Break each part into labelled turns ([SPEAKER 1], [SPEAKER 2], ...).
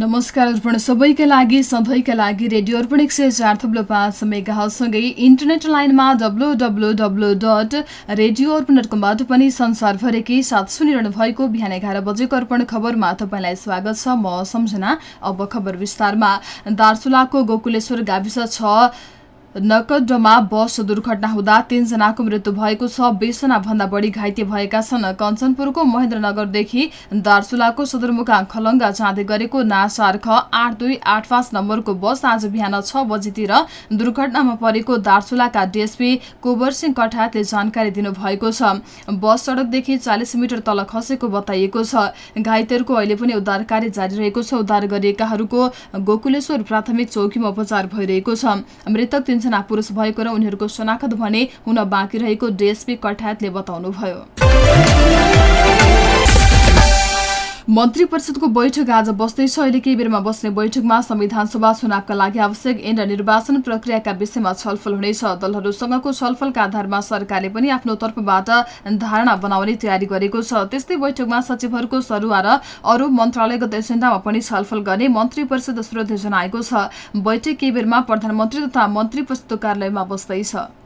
[SPEAKER 1] नमस्कार अर्पण सबैका लागि सधैँका लागि रेडियो अर्पण एक सय चार थुप्लो पाँच मेगासँगै इन्टरनेट लाइनमा W W W dot radio Arpan dot कमबाट पनि संसारभरिकै साथ सुनिरहनु भएको बिहान एघार बजेको अर्पण खबरमा तपाईँलाई स्वागत छ। म सम्झना अब खबर विस्तारमा। दार्चुलाको गोकुलेश्वर गाविस छ। नकड्डमा बस दुर्घटना हुँदा तीनजनाको मृत्यु भएको छ। बिसजना भन्दा बढी घाइते भएका छन्। कञ्चनपुरको महेन्द्रनगरदेखि दार्चुलाको सदरमुकाम खलङ्गा जाँदै गरेको नासार ख आठ दुई आठ पाँच नम्बरको बस आज बिहान छ बजीतिर दुर्घटनामा परेको दार्चुलाका डिएसपी कुबर सिंह कठायतले जानकारी दिनुभएको छ। बस सड़कदेखि चालिस मिटर तल खसेको बताइएको छ। घाइतेहरूको अहिले पनि उद्धार कार्य जारी रहेको छ। उद्धार गरिएकाहरूको गोकुलेश्वर प्राथमिक चौकीमा उपचार भइरहेको छ। मृतक तीनजना पुरुष भएको र उनीहरूको शनाखत भने हुन बाँकी रहेको डिएसपी कठायतले बताउनुभयो। मन्त्री परिषदको बैठक आज बस्दैछ अहिले केही बेरमा बस्ने बैठकमा संविधान सभा चुनावका लागि आवश्यक एन्ड निर्वाचन प्रक्रियाका विषयमा छलफल हुनेछ। दलहरूसँगको छलफलका आधारमा सरकारले पनि आफ्नो तर्फबाट धारणा बनाउने तयारी गरेको छ। त्यस्तै बैठकमा सचिवहरूको सरुवा र अरू मन्त्रालयगत एजेन्डामा पनि छलफल गर्ने मन्त्री परिषद स्रोतले जनाएको छ। बैठक केही बेरमा प्रधानमन्त्री तथा मन्त्री परिषदको कार्यालयमा बस्दैछ।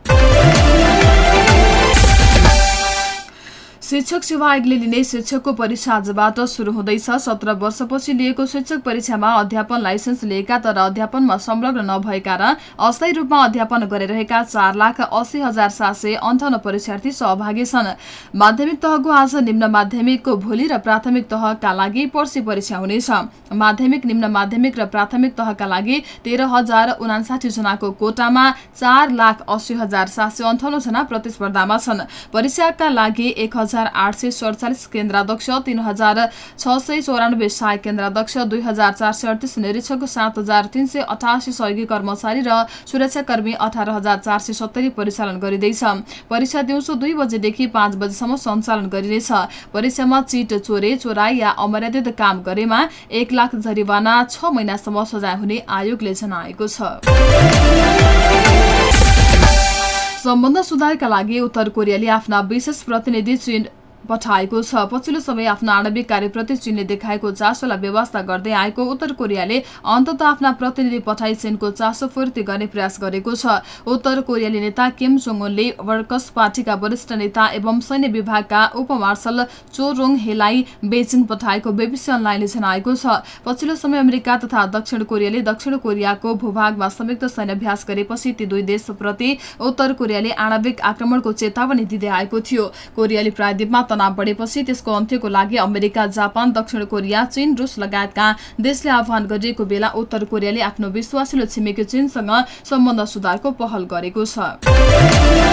[SPEAKER 1] शिक्षक सेवा आयोगले लिने शिक्षकको परीक्षा आजबाट शुरू हुँदैछ। सत्र वर्षपछि लिएको शिक्षक परीक्षामा अध्यापन लाइसेन्स लिएका तर अध्यापनमा संलग्न नभएका र अस्थायी रूपमा अध्यापन गरिरहेका चार लाख अस्सी हजार सात सय अन्ठाउन्न परीक्षार्थी सहभागी छन्। माध्यमिक तहको आज निम्न माध्यमिकको भोलि र प्राथमिक तहका लागि पर्सि परीक्षा हुनेछ। माध्यमिक निम्न माध्यमिक र प्राथमिक तहका लागि तेह्र हजार उनासाठी जनाको कोटामा चार लाख अस्सी हजार सात सय अन्ठाउन्न जना प्रतिस्पर्धामा छन्। परीक्षाका लागि एक आठ सय सडचालिस केन्द्राध्यक्ष तीन हजार छ सय चौरानब्बे सहायक केन्द्राध्यक्ष दुई हजार चार सय अडतिस निरीक्षक सात हजार तीन सय अठासी सहयोगी कर्मचारी र सुरक्षाकर्मी अठार हजार चार सय सत्तरी परिचालन गरिँदैछ। परीक्षा दिउँसो दुई बजेदेखि पाँच बजेसम्म सञ्चालन गरिनेछ। परीक्षामा चिट चोरे चोराई या अमर्यादित काम गरेमा एक लाख जरिवाना छ महिनासम्म सजाय हुने आयोगले जनाएको छ। सम्बन्ध सुधारका लागि उत्तर कोरियाले आफ्ना विशेष प्रतिनिधि चीन पठाएको छ। पछिल्लो समय आफ्नो आणविक कार्यप्रति चीनले देखाएको चासोलाई व्यवस्था गर्दै आएको उत्तर कोरियाले अन्तत आफ्ना प्रतिनिधि पठाई चीनको चासो पूर्ति गर्ने प्रयास गरेको छ। उत्तर कोरियाली नेता किम जोङले वर्कस पार्टीका वरिष्ठ नेता एवं सैन्य विभागका उपमार्शल चो रोङ हेलाई बेजिङ पठाएको बेबिसी अनलाइनले जनाएको छ। पछिल्लो समय अमेरिका तथा दक्षिण कोरियाले दक्षिण कोरियाको भूभागमा संयुक्त सैन्याभ्यास गरेपछि ती दुई देशप्रति उत्तर कोरियाले आणविक आक्रमणको चेतावनी दिँदै आएको थियो। कोरियाली प्रायद्वीपमा तनाव बढेपछि त्यसको अन्त्यको लागि अमेरिका जापान दक्षिण कोरिया चीन रुस लगायतका देशले आह्वान गरिएको बेला उत्तर कोरियाले आफ्नो विश्वासिलो छिमेकी चीनसँग सम्बन्ध सुधारको पहल गरेको छ।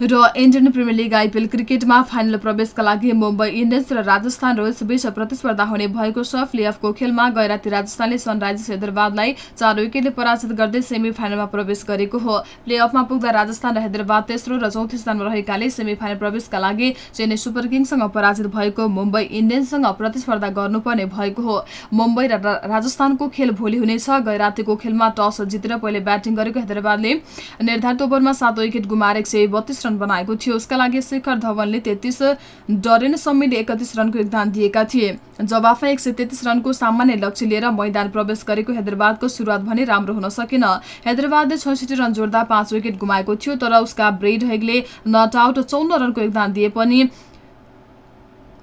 [SPEAKER 1] र इन्डियन प्रिमियर लिग आइपिएल क्रिकेटमा फाइनल प्रवेशका लागि मुम्बई इन्डियन्स र राजस्थान रोयल्स बीच प्रतिस्पर्धा हुने भएको छ। प्लेअफको खेलमा गैराती राजस्थानले सनराइजर्स हैदराबादलाई चार विकेटले पराजित गर्दै सेमी फाइनलमा प्रवेश गरेको हो। प्लेअफमा पुग्दा राजस्थान र हैदराबाद तेस्रो र चौथो स्थानमा रहेकाले सेमी फाइनल प्रवेशका लागि चेन्नई सुपर किङ्ससँग पराजित भएको मुम्बई इन्डियन्ससँग प्रतिस्पर्धा गर्नुपर्ने भएको हो। मुम्बई र राजस्थानको खेल भोलि हुनेछ। गैरातीको खेलमा टस जितेर पहिले ब्याटिङ गरेको हैदराबादले निर्धारित ओभरमा सात विकेट गुमाएर एक रन बनाएको थियो। उसका लागि शेखर धवनले तेत्तिस डरेन समीले एकतिस रनको योगदान दिएका थिए। जवाफमा एक रनको सामान्य लक्ष्य लिएर मैदान प्रवेश गरेको हैदराबादको सुरुवात भने राम्रो हुन सकेन। हैदराबादले छैसठी रन जोड्दा पाँच विकेट गुमाएको थियो तर उसका ब्रेड हेगले नट आउट चौन्न रनको योगदान दिए पनि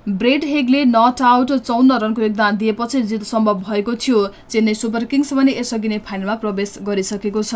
[SPEAKER 1] ब्रेड हेगले नट आउट चौन्न रनको योगदान दिएपछि जित सम्भव भएको थियो। चेन्नई सुपर किङ्स भने यसअघि नै फाइनलमा प्रवेश गरिसकेको छ।